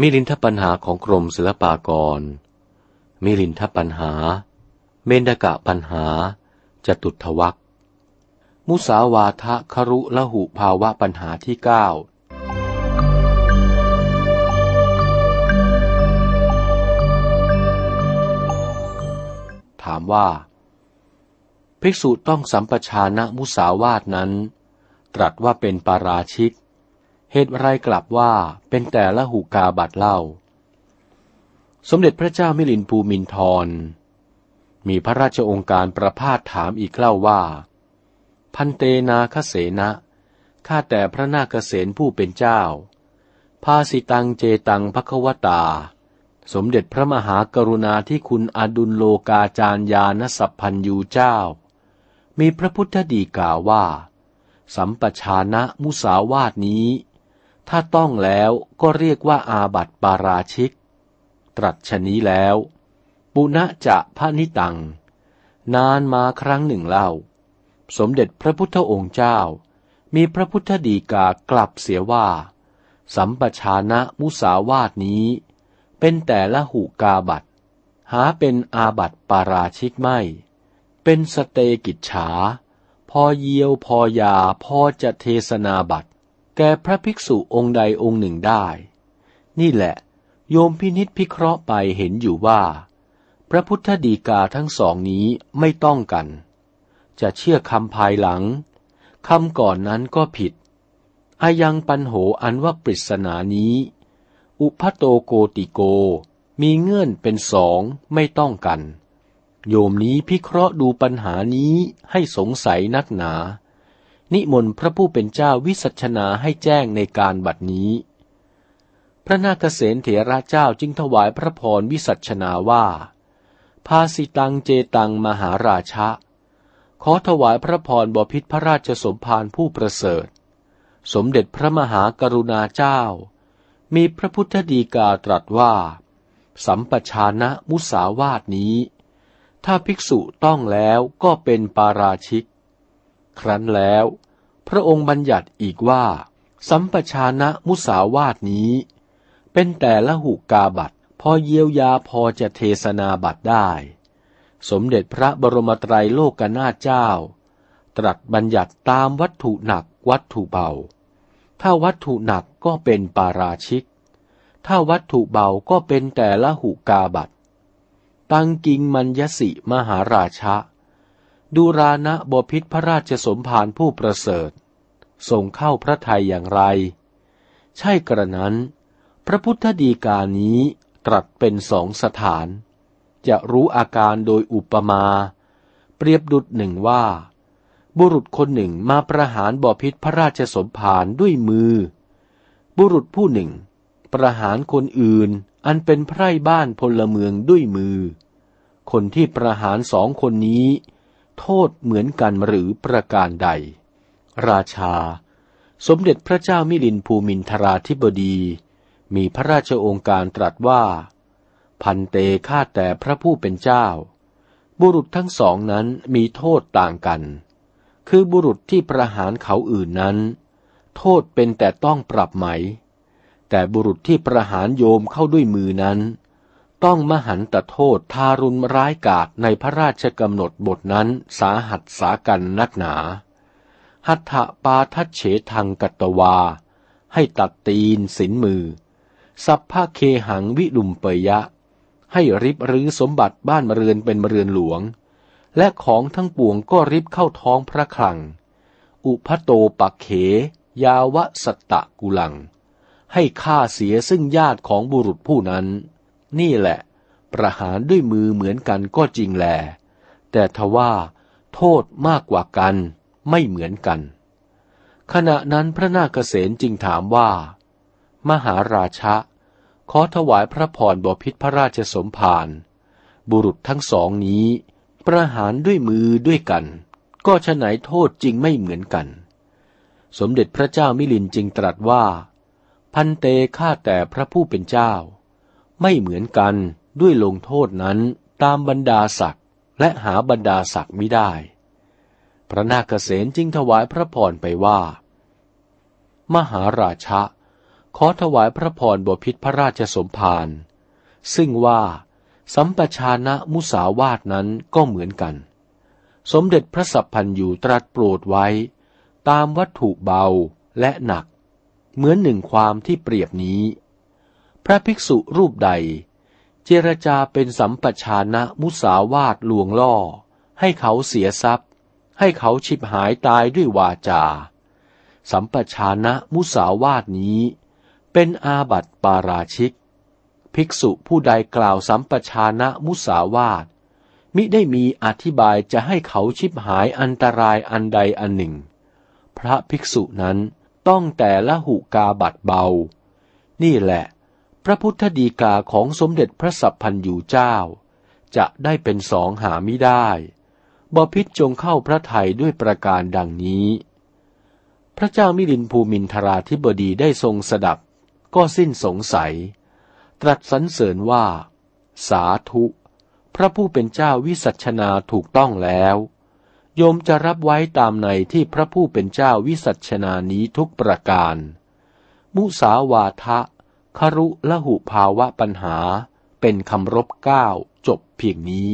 มิลินทปัญหาของกรมศิลปากร มิลินทปัญหา เมนกะปัญหา จตุทวักมุสาวาทะครุละหุภาวะปัญหาที่เก้าถามว่า ภิกษุต้องสัมปชานะมุสาวาทนั้น ตรัสว่าเป็นปาราชิก เหตุไรกลับว่าเป็นแต่ละหุกาบัตเล่า สมเด็จพระเจ้ามิลินภูมินทร มีพระราชองค์การประพาสถามอีกเล่าว่า พันเตนาคเสนะข้าแต่พระนาคเษนผู้เป็นเจ้า ภาสิตังเจตังภควตา สมเด็จพระมหากรุณาที่คุณอดุลโลกาจารยานสัพพันยูเจ้า มีพระพุทธดีกาว่า สัมปชานะมุสาวาทนี้ ถ้าต้องแล้วก็เรียกว่าอาบัติปาราชิก ตรัสชนี้แล้ว ปุณะจะพระนิตัง นานมาครั้งหนึ่งเล่า สมเด็จพระพุทธองค์เจ้า มีพระพุทธดีกากลับเสียว่า สัมปชานะมุสาวาทนี้ เป็นแต่ละหูกาบัตหาเป็นอาบัตปาราชิกไม่ เป็นสเตกิจฉา พอเยียวพอยาพอจะเทศนาบัต แก่พระภิกษุองค์ใดองค์หนึ่งได้ นี่แหละ โยมพินิษพิเคราะห์ไปเห็นอยู่ว่า พระพุทธดีกาทั้งสองนี้ไม่ต้องกัน จะเชื่อคำภายหลังคำก่อนนั้นก็ผิดอายังปันโหอันว่าปริศนานี้ อุพัโตโกติโก มีเงื่อนเป็นสองไม่ต้องกัน โยมนี้พิเคราะห์ดูปัญหานี้ให้สงสัยนักหนา นิมนต์พระผู้เป็นเจ้าวิสัชนาให้แจ้งในการบัดนี้ พระนาคเษนเถระเจ้าจึงถวายพระพรวิสัชนาว่า ภาสิตังเจตังมหาราชะ ขอถวายพระพรบพิษพระราชสมภารผู้ประเสริฐ สมเด็จพระมหากรุณาเจ้า มีพระพุทธดีกาตรัสว่า สัมปชานะมุสาวาทนี้ ถ้าภิกษุต้องแล้วก็เป็นปาราชิก ครั้นแล้ว พระองค์บัญญัติอีกว่า สัมปชานะมุสาวาทนี้ เป็นแต่ละหุกาบัตพอเยียวยาพอจะเทศนาบัตได้ สมเด็จพระบรมไตรโลกนาถเจ้า ตรัสบัญญัติตามวัตถุหนักวัตถุเบา ถ้าวัตถุหนักก็เป็นปาราชิก ถ้าวัตถุเบาก็เป็นแต่ละหุกาบัตตังกิงมัญยสิมหาราชะ ดูรานะบพิษพระราชสมภารผู้ประเสริฐส่งเข้าพระทัยอย่างไร ใช่กระนั้น พระพุทธดีกานี้ตรัสเป็นสองสถาน จะรู้อาการโดยอุปมา เปรียบดุดหนึ่งว่า บุรุษคนหนึ่งมาประหารบ่อพิษพระราชสมภารด้วยมือ บุรุษผู้หนึ่ง ประหารคนอื่นอันเป็นไพร่บ้านพลเมืองด้วยมือ คนที่ประหารสองคนนี้ โทษเหมือนกันหรือประการใด ราชา สมเด็จพระเจ้ามิลินภูมินทราธิบดี มีพระราชองค์การตรัสว่า พันเตฆ่าแต่พระผู้เป็นเจ้า บุรุษทั้งสองนั้นมีโทษต่างกัน คือบุรุษที่ประหารเขาอื่นนั้น โทษเป็นแต่ต้องปรับไหม แต่บุรุษที่ประหารโยมเข้าด้วยมือนั้น ต้องมหันตโทษทารุณร้ายกาจในพระราชกำหนดบทนั้นสาหัสสากันนักหนา หัตถปาทัเฉทังกัตวา ให้ตัดตีนสินมือ สัพพะเคหังวิลุมเปยะ ให้ริบรื้อสมบัติบ้านเรือนเป็นเรือนหลวง และของทั้งปวงก็ริบเข้าท้องพระคลัง อุพโตปักเข ยาวะสตะกุลัง ให้ฆ่าเสียซึ่งญาติของบุรุษผู้นั้น นี่แหละ ประหารด้วยมือเหมือนกันก็จริงแล แต่ทว่าโทษมากกว่ากันไม่เหมือนกัน ขณะนั้นพระนาคเษนจึงถามว่า มหาราชะ ขอถวายพระพรบพิษพระราชสมภารบุรุษทั้งสองนี้ ประหารด้วยมือด้วยกัน ก็ฉะไหนโทษจริงไม่เหมือนกัน สมเด็จพระเจ้ามิลินจึงตรัสว่า พันเตฆ่าแต่พระผู้เป็นเจ้า ไม่เหมือนกันด้วยลงโทษนั้นตามบรรดาศักดิ์และหาบรรดาศักดิ์ไม่ได้ พระนาคเษนจึงถวายพระพรไปว่า มหาราชะ ขอถวายพระพรบพิษพระราชสมภารซึ่งว่าสัมปชานะมุสาวาทนั้นก็เหมือนกัน สมเด็จพระสัพพันยูตรัสโปรดไว้ ตามวัตถุเบาและหนัก เหมือนหนึ่งความที่เปรียบนี้ พระภิกษุรูปใด เจรจาเป็นสัมปชานะมุสาวาทลวงล่อ ให้เขาเสียทรัพย์ ให้เขาฉิบหายตายด้วยวาจา สัมปชานะมุสาวาทนี้ เป็นอาบัติปาราชิก ภิกษุผู้ใดกล่าวสัมปชานะมุสาวาทมิได้มีอธิบายจะให้เขาชิบหายอันตรายอันใดอันหนึ่ง พระภิกษุนั้นต้องแต่ละหุกาบัตเบา นี่แหละ พระพุทธดีกาของสมเด็จพระสัพพันยูเจ้า จะได้เป็นสองหาไม่ได้บพิษจงเข้าพระไทยด้วยประการดังนี้ พระเจ้ามิลินภูมินทราธิบดีได้ทรงสดับ ก็สิ้นสงสัย ตรัสสรรเสริญว่า สาธุ พระผู้เป็นเจ้าวิสัชนาถูกต้องแล้ว โยมจะรับไว้ตามในที่พระผู้เป็นเจ้าวิสัชนานี้ทุกประการ มุสาวาทะ ครุละหุภาวะปัญหาเป็นคำรบเก้าจบเพียงนี้